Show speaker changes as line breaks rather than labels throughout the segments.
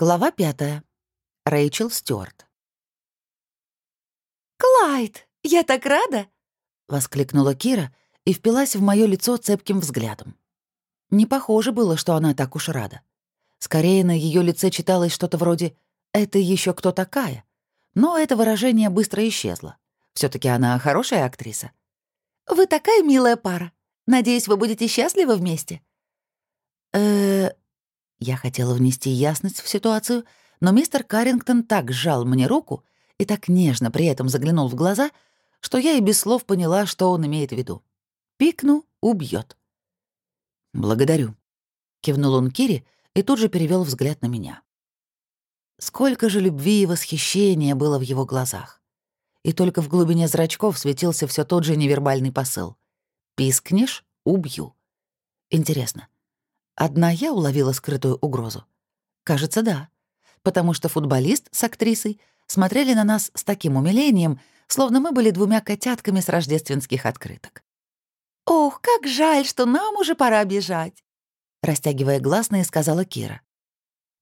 Глава пятая. Рэйчел Стюарт.
«Клайд, я так рада!»
— воскликнула Кира и впилась в моё лицо цепким взглядом. Не похоже было, что она так уж рада. Скорее, на её лице читалось что-то вроде «это ещё кто такая?», но это выражение быстро исчезло. все таки она хорошая актриса.
«Вы такая милая пара. Надеюсь, вы будете счастливы вместе?»
«Э-э...» Я хотела внести ясность в ситуацию, но мистер Каррингтон так сжал мне руку и так нежно при этом заглянул в глаза, что я и без слов поняла, что он имеет в виду. Пикну — убьет. «Благодарю», — кивнул он Кире и тут же перевел взгляд на меня. Сколько же любви и восхищения было в его глазах. И только в глубине зрачков светился все тот же невербальный посыл. «Пискнешь — убью». Интересно, Одна я уловила скрытую угрозу? Кажется, да. Потому что футболист с актрисой смотрели на нас с таким умилением, словно мы были двумя котятками с рождественских открыток.
«Ох, как жаль, что нам уже пора бежать!»
Растягивая гласные, сказала Кира.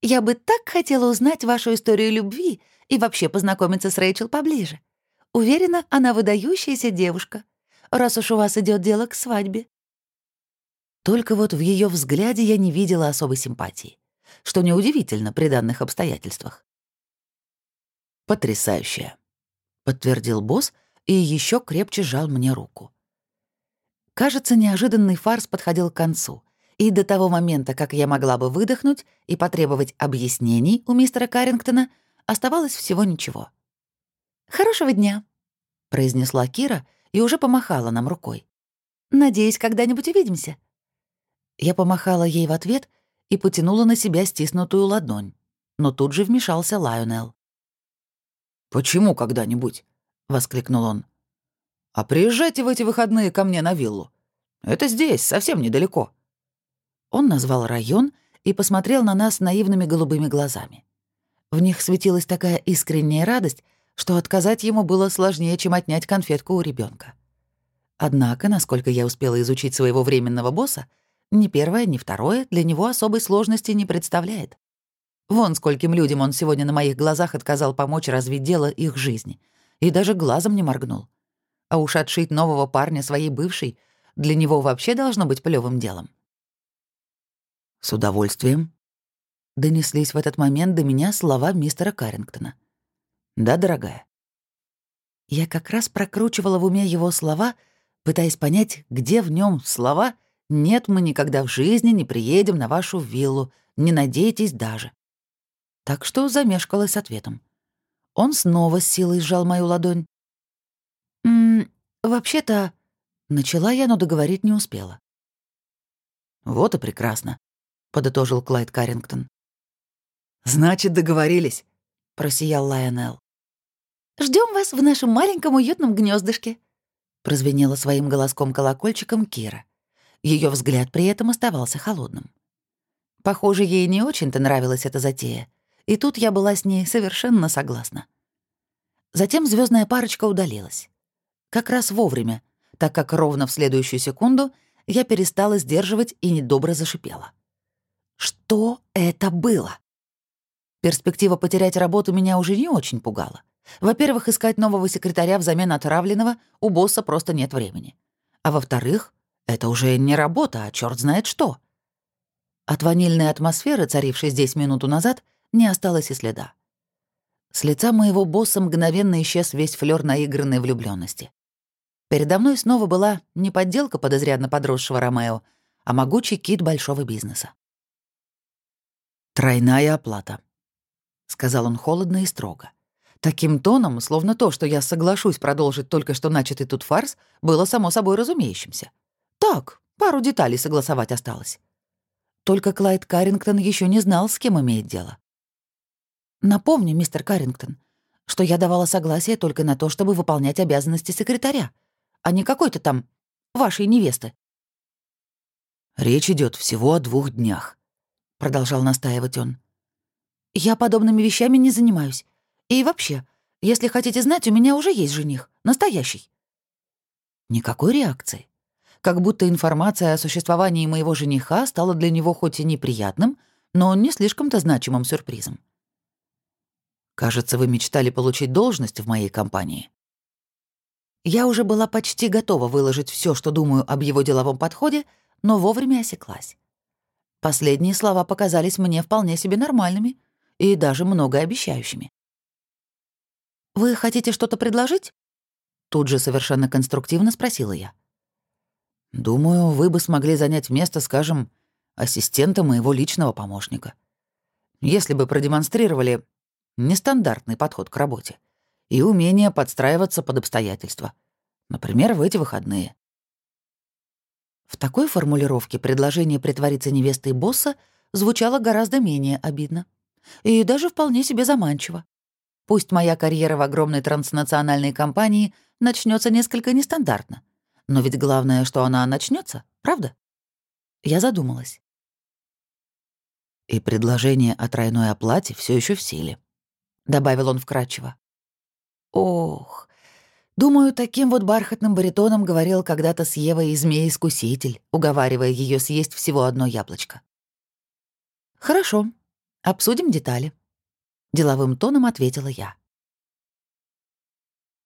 «Я бы так хотела узнать вашу историю любви и вообще познакомиться с Рэйчел поближе. Уверена, она выдающаяся девушка, раз уж у вас идет дело к свадьбе».
Только вот в ее взгляде я не видела особой симпатии, что неудивительно при данных обстоятельствах. «Потрясающе», — подтвердил босс и еще крепче сжал мне руку. Кажется, неожиданный фарс подходил к концу, и до того момента, как я могла бы выдохнуть и потребовать объяснений у мистера Каррингтона, оставалось всего ничего.
«Хорошего дня», —
произнесла Кира и уже помахала нам рукой.
«Надеюсь, когда-нибудь увидимся».
Я помахала ей в ответ и потянула на себя стиснутую ладонь, но тут же вмешался Лайонел. «Почему когда-нибудь?» — воскликнул он. «А приезжайте в эти выходные ко мне на виллу. Это здесь, совсем недалеко». Он назвал район и посмотрел на нас наивными голубыми глазами. В них светилась такая искренняя радость, что отказать ему было сложнее, чем отнять конфетку у ребенка. Однако, насколько я успела изучить своего временного босса, ни первое, ни второе для него особой сложности не представляет. Вон скольким людям он сегодня на моих глазах отказал помочь развить дело их жизни. И даже глазом не моргнул. А уж отшить нового парня своей бывшей для него вообще должно быть плевым делом. «С удовольствием», — донеслись в этот момент до меня слова мистера Каррингтона. «Да, дорогая». Я как раз прокручивала в уме его слова, пытаясь понять, где в нем слова — нет, мы никогда в жизни не приедем на вашу виллу, не надейтесь даже. Так что замешкалась с ответом. Он снова с силой сжал мою ладонь. «М вообще-то...» Начала я, но договорить не успела. «Вот и прекрасно», — подытожил Клайд Каррингтон. «Значит, договорились», — просиял Лайонелл.
Ждем вас в нашем маленьком уютном гнездышке,
прозвенела своим голоском-колокольчиком Кира. Ее взгляд при этом оставался холодным. Похоже, ей не очень-то нравилась эта затея, и тут я была с ней совершенно согласна. Затем звездная парочка удалилась. Как раз вовремя, так как ровно в следующую секунду я перестала сдерживать и недобро зашипела. Что это было? Перспектива потерять работу меня уже не очень пугала. Во-первых, искать нового секретаря взамен отравленного у босса просто нет времени. А во-вторых, это уже не работа, а черт знает что. От ванильной атмосферы, царившей здесь минуту назад, не осталось и следа. С лица моего босса мгновенно исчез весь флёр наигранной влюблённости. Передо мной снова была не подделка подозрядно подросшего Ромео, а могучий кит большого бизнеса. «Тройная оплата», — сказал он холодно и строго. Таким тоном, словно то, что я соглашусь продолжить только что начатый тут фарс, было само собой разумеющимся. Так, пару деталей согласовать осталось. Только Клайд Каррингтон еще не знал, с кем имеет дело. Напомню, мистер Каррингтон, что я давала согласие только на то, чтобы выполнять обязанности секретаря, а не какой-то там вашей невесты. «Речь идет всего о двух днях», — продолжал настаивать он. «Я подобными вещами не занимаюсь. И вообще, если хотите знать, у меня уже есть жених, настоящий». Никакой реакции как будто информация о существовании моего жениха стала для него хоть и неприятным, но не слишком-то значимым сюрпризом. Кажется, вы мечтали получить должность в моей компании.
Я уже была почти готова выложить все, что думаю об его деловом подходе, но вовремя осеклась. Последние слова показались мне вполне себе нормальными и даже многообещающими. «Вы хотите что-то предложить?» Тут же совершенно конструктивно спросила я.
«Думаю, вы бы смогли занять место, скажем, ассистента моего личного помощника. Если бы продемонстрировали нестандартный подход к работе и умение подстраиваться под обстоятельства. Например, в эти выходные.
В такой формулировке предложение притвориться невестой босса звучало гораздо менее обидно. И даже вполне себе заманчиво. Пусть моя карьера в огромной транснациональной компании начнется несколько нестандартно. Но ведь главное, что она начнется, правда? Я задумалась.
И предложение о тройной оплате все еще в силе, добавил он вкратчиво.
Ох, думаю, таким вот бархатным баритоном говорил когда-то с Евой и змей-искуситель, уговаривая ее съесть всего одно яблочко. Хорошо, обсудим детали. Деловым тоном ответила я.